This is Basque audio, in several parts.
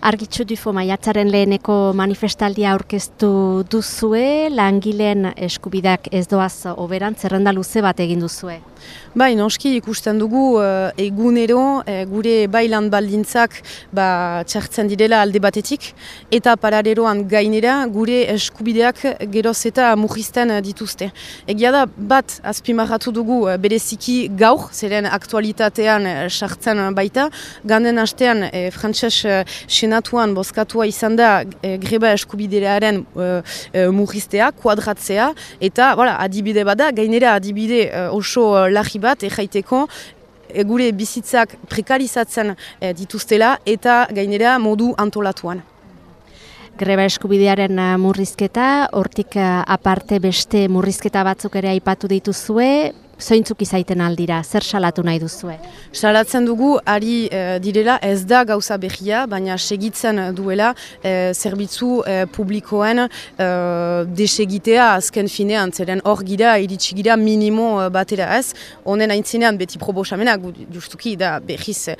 Argitxu dufo maiatzaren leheneko manifestaldia aurkeztu duzue, langileen eskubidak ez doaz oberan, zerrenda luze bat egin duzue. Bai, noski ikusten dugu uh, egunero uh, gure bailan baldintzak ba, txartzen direla alde batetik. Eta parareroan gainera gure eskubideak geroz eta mugisten dituzte. Egia da bat azpimarratu dugu bereziki gaur, zeren aktualitatean sartzen baita, ganden astean uh, frantses uh, senatuan bozkatua izan da uh, greba eskubidearen uh, uh, kuadratzea. Eta voilà, adibide bada, gainera adibide oso uh, bat erraiteko e, gure bizitzak prekarizatzen e, dituztela eta gainera modu antolatuan. Greba eskubidearen uh, murrizketa, hortik aparte beste murrizketa batzuk ere aipatu dituzue, zointzuk izaiten aldira, zer salatu nahi duzue? Salatzen dugu, ari e, direla ez da gauza behia, baina segitzen duela e, zerbitzu e, publikoen e, desegitea azken finean, zeren hor gira, iritsi gira minimo batera ez, honen aintzinean beti probosamenak, justuki da behiz e,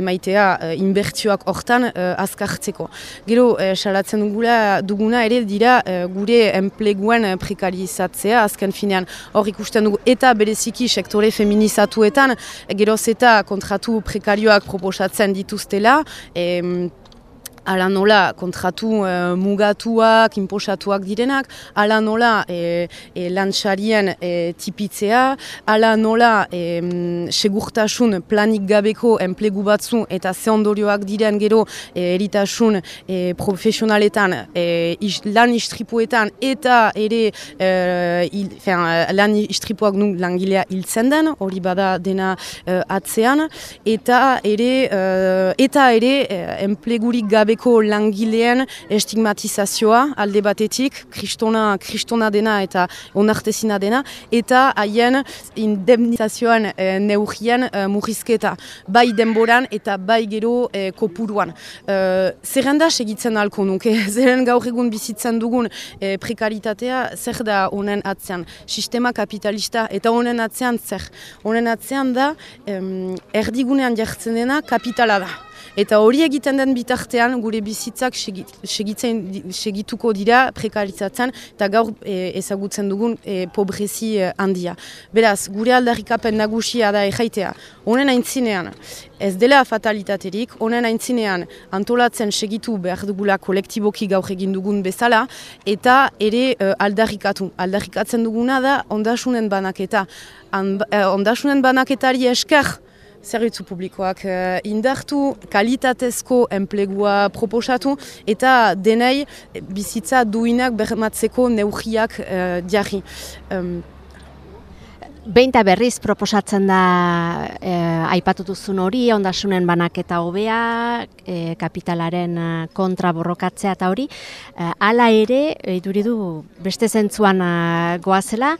emaitea e, inbertsioak hortan e, azkartzeko. Gero, e, salatzen dugula, duguna ere dira e, gure enpleguen prekarizatzea azken finean, hor ikusten dugu eta bere bereziki sektore feminizatuetan geroz eta kontratu prekarioak proposatzen dituztela. E, ala nola kontratu uh, mugatuak, inposatuak direnak, ala nola e, e, lantxarien e, tipitzea, ala nola e, segurtasun planik gabeko enplegu batzu eta ze ondorioak diren gero e, eritasun e, profesionaletan, e, lan istripuetan eta ere e, il, lan istripuak nu langilea hiltzen den, hori bada dena e, atzean, eta ere, e, eta ere e, enplegurik gabe gabeko langileen estigmatizazioa alde batetik, kristona, kristona dena eta onartezina dena, eta haien indemnizazioan e, neurien e, murrizketa, bai denboran eta bai gero e, kopuruan. E, zerrenda segitzen alko nuke, zerren gaur egun bizitzen dugun e, prekaritatea zer da honen atzean, sistema kapitalista eta honen atzean zer. Honen atzean da, erdigunean jartzen dena kapitala da. Eta hori egiten den bitartean gure bizitzak segitzen, segituko dira prekarizatzen eta gaur e, ezagutzen dugun e, pobrezi e, handia. Beraz, gure aldarrikapen nagusia da ejaitea, honen aintzinean ez dela fatalitaterik, honen aintzinean antolatzen segitu behar dugula kolektiboki gaur egin dugun bezala eta ere e, aldarrikatu. Aldarrikatzen duguna da ondasunen banaketa. E, ondasunen banaketari esker zerbitzu publikoak uh, indartu, kalitatezko enplegua proposatu eta denei bizitza duinak bermatzeko neugiak uh, jarri. Um, Beinta berriz proposatzen da eh, aipatu duzun hori, ondasunen banaketa hobea, eh, kapitalaren kontra borrokatzea eta hori. Eh, hala ere, iduridu beste zentzuan eh, goazela,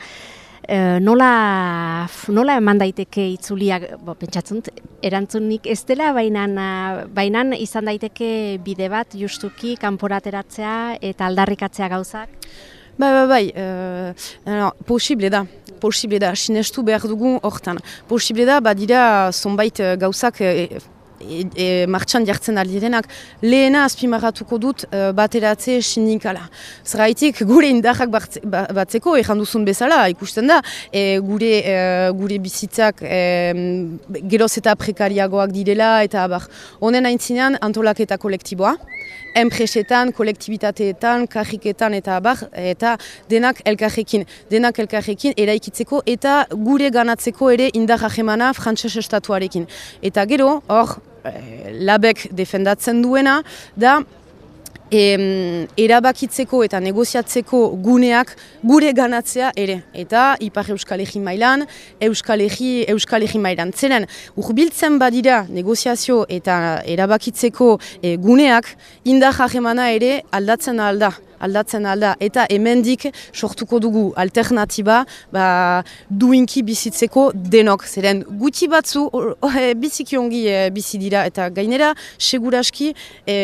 Eh, nola, nola eman daiteke itzuliak, bo, pentsatzen, erantzunik ez dela, baina izan daiteke bide bat justuki kanporateratzea eta aldarrikatzea gauzak? Bai, bai, bai, uh, posible da, posible da, sinestu behar dugu hortan. Posible da, badira zonbait gauzak e, e, martxan jartzen aldirenak, lehena azpimarratuko dut uh, bateratze sinikala. Zeraitik gure indarrak ba, batzeko, ejan duzun bezala, ikusten da, e, gure, e, gure bizitzak e, geroz eta prekariagoak direla, eta abar, honen aintzinean antolaketa kolektiboa, enpresetan, kolektibitateetan, karriketan eta abar, eta denak elkarrekin, denak elkarrekin eraikitzeko eta gure ganatzeko ere indar hajemana frantses estatuarekin. Eta gero, hor, labek defendatzen duena, da e, erabakitzeko eta negoziatzeko guneak gure ganatzea ere. Eta Ipar Euskal Egi mailan, Euskal Egi, Euskal Egi mailan. Zeren, urbiltzen badira negoziazio eta erabakitzeko e, guneak, indar ere aldatzen alda aldatzen alda. Eta hemendik sortuko dugu alternatiba ba, duinki bizitzeko denok. Zeren gutxi batzu e, biziki ongi e, bizi dira. Eta gainera seguraski e,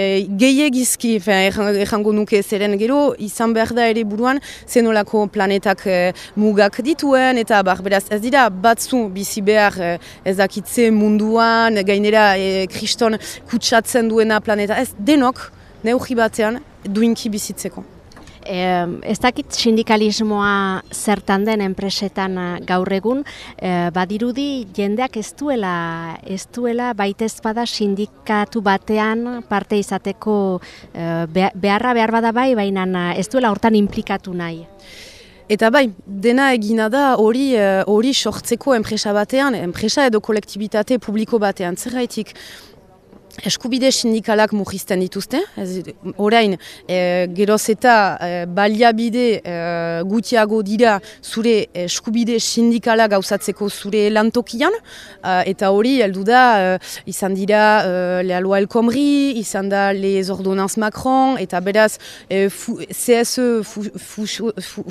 gehiagizki errango nuke. Zeren gero izan behar da ere buruan zenolako planetak e, mugak dituen. Eta bar, ez dira batzu bizi behar e, ezakitze munduan. Gainera e, kriston kutsatzen duena planeta. Ez denok neuhi batean duinki bizitzeko. E, ez dakit sindikalismoa zertan den enpresetan eh, gaur egun, e, badirudi jendeak ez duela, ez duela baitez bada sindikatu batean parte izateko e, beharra behar bada bai, baina ez duela hortan implikatu nahi. Eta bai, dena egina da hori hori sortzeko enpresa batean, enpresa edo kolektibitate publiko batean. Zerraitik, eskubide sindikalak mugizten dituzte, orain e, geroz eta e, baliabide e, gutiago dira zure eskubide sindikala gauzatzeko zure lantokian, e, eta hori heldu da e, izan dira e, lealoa elkomri, izan da les ordonanz Macron, eta beraz e, fu, CSE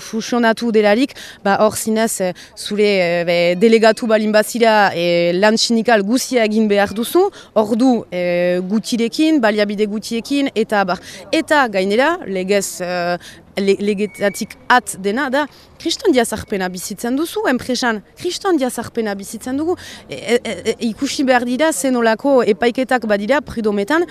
fusionatu delarik, ba hor zinez e, zure e, delegatu balin bazira e, lan sindikal guzia egin behar duzu, hor du e, gutirekin, baliabide gutiekin, eta bar. Eta gainera, legez uh, legetatik at dena, da, kriston diazarpena bizitzen duzu, enpresan, kriston diazarpena bizitzen dugu, e, e, e, ikusi behar dira, zenolako epaiketak badira, pridometan,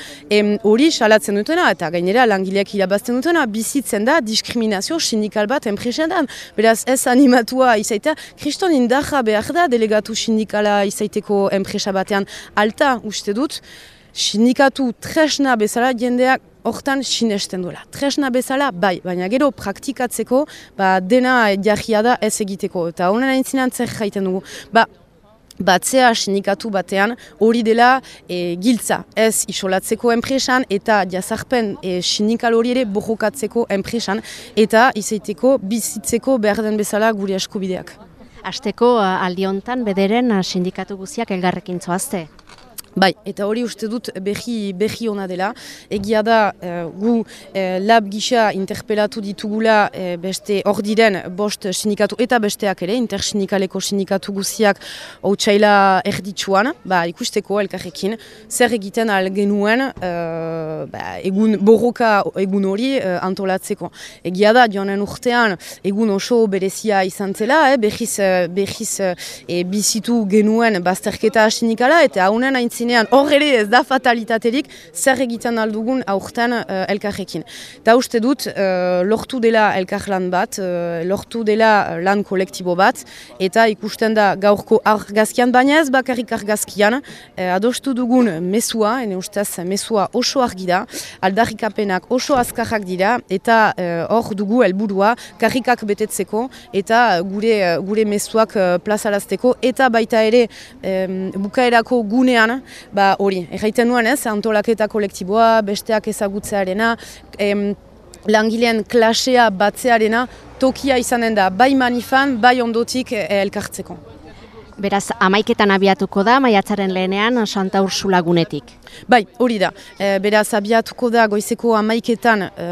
hori salatzen dutena, eta gainera, langileak irabazten dutena, bizitzen da, diskriminazio sindikal bat enpresan da, beraz ez animatua izaita, kriston indarra behar da, delegatu sindikala izaiteko enpresa batean, alta uste dut, sindikatu tresna bezala jendeak hortan sinesten duela. Tresna bezala, bai, baina gero praktikatzeko, ba, dena jarria da ez egiteko. Eta honen aintzinan zer jaiten dugu. Ba, batzea sindikatu batean hori dela e, giltza. Ez isolatzeko enpresan eta jazarpen e, sindikal hori ere bojokatzeko enpresan eta izaiteko bizitzeko behar den bezala gure eskubideak. Azteko aldiontan bederen sindikatu guziak elgarrekin zoazte? Bai, eta hori uste dut behi, behi ona dela. Egia da, uh, gu uh, lab gisa interpelatu ditugula uh, beste hor diren bost sindikatu eta besteak ere, intersindikaleko sindikatu guziak hautsaila erditsuan, ba, ikusteko elkarrekin, zer egiten al genuen ba, egun borroka egun hori antolatzeko. Egia da, joanen urtean, egun oso berezia izan zela, eh, behiz, behiz e, bizitu genuen bazterketa sindikala, eta haunen hain zinean hor ere ez da fatalitaterik zer egiten aldugun aurten uh, elkarrekin. Da uste dut uh, lortu dela elkar lan bat, uh, lortu dela lan kolektibo bat, eta ikusten da gaurko argazkian, baina ez bakarrik argazkian, uh, adostu dugun mesua, ene ustez mesua oso argi da, aldarrikapenak oso azkarrak dira, eta hor dugu helburua karrikak betetzeko, eta gure, gure mesuak uh, plazarazteko, eta baita ere um, bukaerako gunean, ba hori, erraiten nuen ez, antolaketa kolektiboa, besteak ezagutzearena, em, langilean klasea batzearena, tokia izanen da, bai manifan, bai ondotik eh, elkartzeko. Beraz, amaiketan abiatuko da, maiatzaren lehenean, Santa Ursula gunetik. Bai, hori da. E, beraz, abiatuko da goizeko amaiketan e,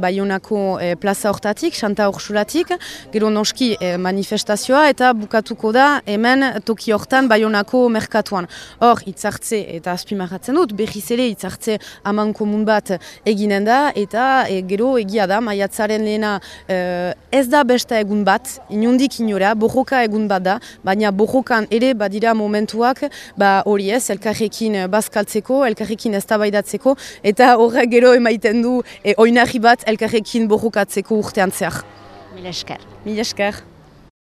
Bayonako e, plaza hortatik, Santa Ursulatik, gero noski e, manifestazioa eta bukatuko da hemen toki hortan Bayonako merkatuan. Hor, itzartze eta azpimarratzen dut, behiz ere itzartze aman komun bat eginen da eta e, gero egia da, maiatzaren lehena e, ez da beste egun bat, inundik inora, borroka egun bat da, baina borrokan ere badira momentuak, ba hori ez, elkarrekin bazkaltzeko elkarrekin eztabaidatzeko eta horrek gero emaiten du e, oinarri bat elkarrekin borrokatzeko urtean zehar. Mil esker. Mil esker.